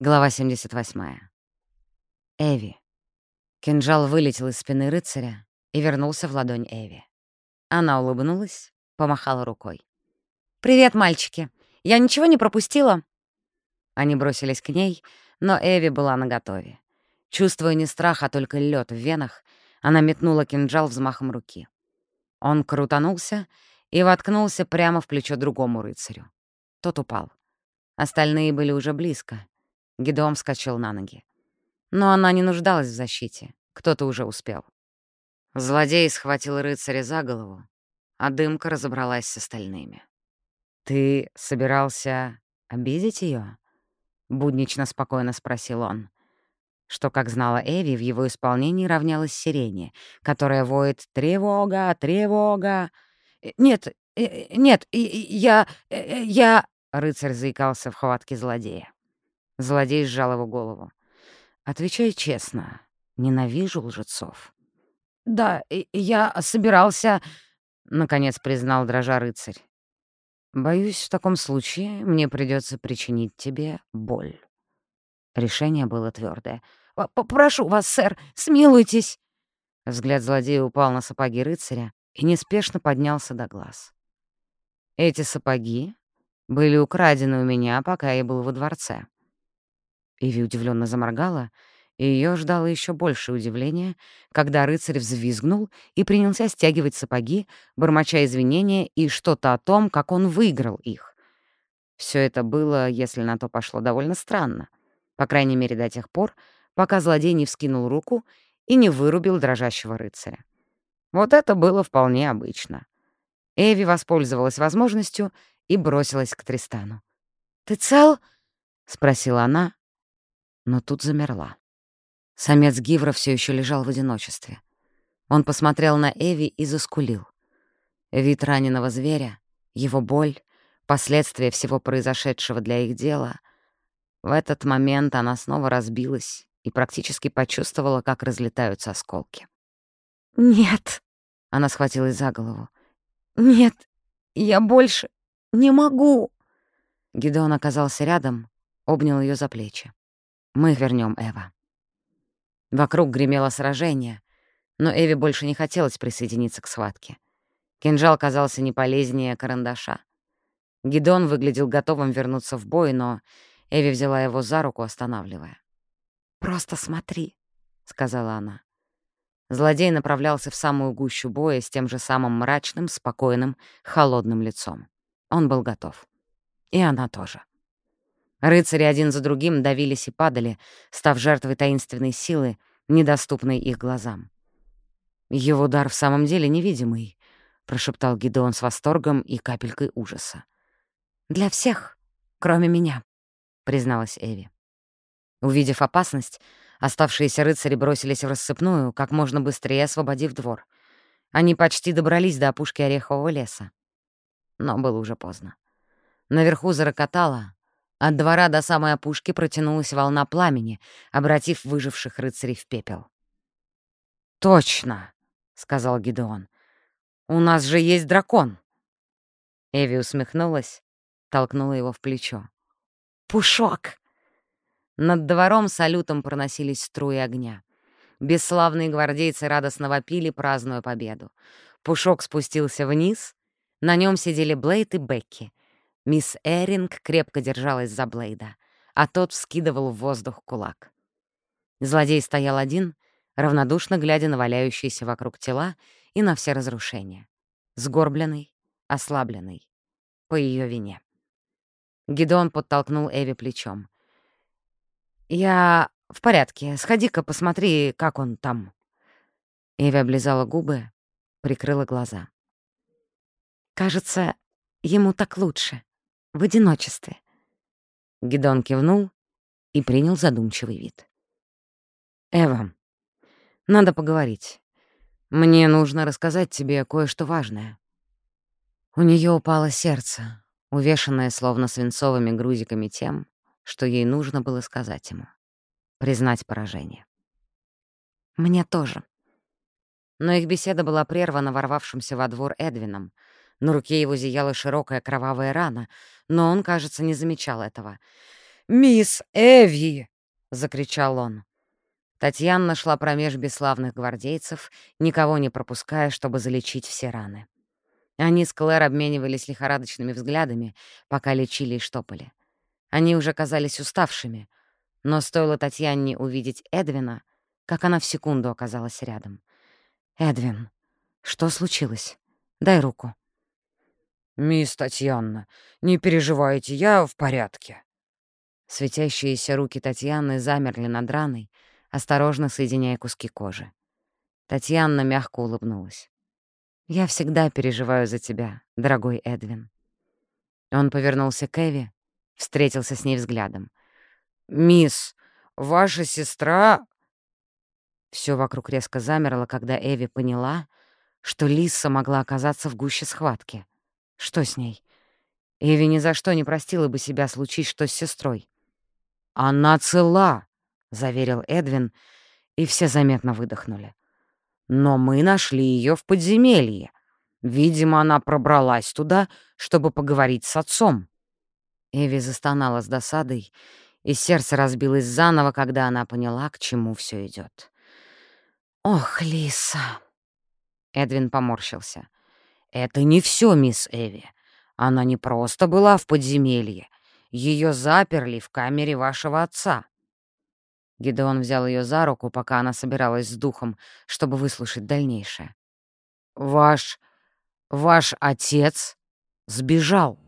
Глава 78. Эви. Кинжал вылетел из спины рыцаря и вернулся в ладонь Эви. Она улыбнулась, помахала рукой. «Привет, мальчики! Я ничего не пропустила?» Они бросились к ней, но Эви была наготове. Чувствуя не страх, а только лед в венах, она метнула кинжал взмахом руки. Он крутанулся и воткнулся прямо в плечо другому рыцарю. Тот упал. Остальные были уже близко — Гидом вскочил на ноги. Но она не нуждалась в защите. Кто-то уже успел. Злодей схватил рыцаря за голову, а дымка разобралась с остальными. «Ты собирался обидеть ее? буднично спокойно спросил он. Что, как знала Эви, в его исполнении равнялась сирене, которая воет «Тревога! Тревога!» «Э, «Нет, э, нет, я... Э, я...» — рыцарь заикался в хватке злодея. Злодей сжал его голову. «Отвечай честно. Ненавижу лжецов». «Да, я собирался...» — наконец признал дрожа рыцарь. «Боюсь, в таком случае мне придется причинить тебе боль». Решение было твердое. «Попрошу вас, сэр, смилуйтесь!» Взгляд злодея упал на сапоги рыцаря и неспешно поднялся до глаз. «Эти сапоги были украдены у меня, пока я был во дворце. Иви удивленно заморгала, и ее ждало еще большее удивление, когда рыцарь взвизгнул и принялся стягивать сапоги, бормоча извинения и что-то о том, как он выиграл их. Все это было, если на то пошло, довольно странно. По крайней мере, до тех пор, пока злодей не вскинул руку и не вырубил дрожащего рыцаря. Вот это было вполне обычно. Эви воспользовалась возможностью и бросилась к Тристану. «Ты цел?» — спросила она, но тут замерла. Самец Гивра все еще лежал в одиночестве. Он посмотрел на Эви и заскулил. Вид раненого зверя, его боль, последствия всего произошедшего для их дела. В этот момент она снова разбилась и практически почувствовала, как разлетаются осколки. «Нет!» — она схватилась за голову. «Нет, я больше не могу!» Гидеон оказался рядом, обнял ее за плечи. Мы вернем Эва. Вокруг гремело сражение, но Эви больше не хотелось присоединиться к схватке. Кинжал казался не полезнее карандаша. Гидон выглядел готовым вернуться в бой, но Эви взяла его за руку, останавливая. «Просто смотри», — сказала она. Злодей направлялся в самую гущу боя с тем же самым мрачным, спокойным, холодным лицом. Он был готов. И она тоже. Рыцари один за другим давились и падали, став жертвой таинственной силы, недоступной их глазам. «Его дар в самом деле невидимый», — прошептал Гидеон с восторгом и капелькой ужаса. «Для всех, кроме меня», — призналась Эви. Увидев опасность, оставшиеся рыцари бросились в рассыпную, как можно быстрее освободив двор. Они почти добрались до опушки Орехового леса. Но было уже поздно. Наверху зарокотало, от двора до самой опушки протянулась волна пламени, обратив выживших рыцарей в пепел. «Точно!» — сказал Гидеон. «У нас же есть дракон!» Эви усмехнулась, толкнула его в плечо. «Пушок!» Над двором салютом проносились струи огня. Бесславные гвардейцы радостно вопили, празднуя победу. Пушок спустился вниз. На нем сидели Блейд и Бекки. Мисс Эринг крепко держалась за Блейда, а тот вскидывал в воздух кулак. Злодей стоял один, равнодушно глядя на валяющиеся вокруг тела и на все разрушения. Сгорбленный, ослабленный. По ее вине. Гидеон подтолкнул Эви плечом. «Я в порядке. Сходи-ка, посмотри, как он там». Эви облизала губы, прикрыла глаза. «Кажется, ему так лучше», в одиночестве. Гидон кивнул и принял задумчивый вид. «Эва, надо поговорить. Мне нужно рассказать тебе кое-что важное». У нее упало сердце, увешанное словно свинцовыми грузиками тем, что ей нужно было сказать ему. Признать поражение. «Мне тоже». Но их беседа была прервана ворвавшимся во двор Эдвином — на руке его зияла широкая кровавая рана, но он, кажется, не замечал этого. «Мисс Эви!» — закричал он. Татьяна шла промеж бесславных гвардейцев, никого не пропуская, чтобы залечить все раны. Они с Клэр обменивались лихорадочными взглядами, пока лечили и штопали. Они уже казались уставшими, но стоило Татьяне увидеть Эдвина, как она в секунду оказалась рядом. «Эдвин, что случилось? Дай руку». «Мисс Татьяна, не переживайте, я в порядке». Светящиеся руки Татьяны замерли над раной, осторожно соединяя куски кожи. Татьяна мягко улыбнулась. «Я всегда переживаю за тебя, дорогой Эдвин». Он повернулся к Эви, встретился с ней взглядом. «Мисс, ваша сестра...» Все вокруг резко замерло, когда Эви поняла, что Лиса могла оказаться в гуще схватки. Что с ней? Эви ни за что не простила бы себя случить что с сестрой. «Она цела!» — заверил Эдвин, и все заметно выдохнули. Но мы нашли ее в подземелье. Видимо, она пробралась туда, чтобы поговорить с отцом. Эви застонала с досадой, и сердце разбилось заново, когда она поняла, к чему все идет. «Ох, Лиса!» Эдвин поморщился. «Это не все, мисс Эви. Она не просто была в подземелье. Ее заперли в камере вашего отца. Гидеон взял ее за руку, пока она собиралась с духом, чтобы выслушать дальнейшее. «Ваш... ваш отец сбежал».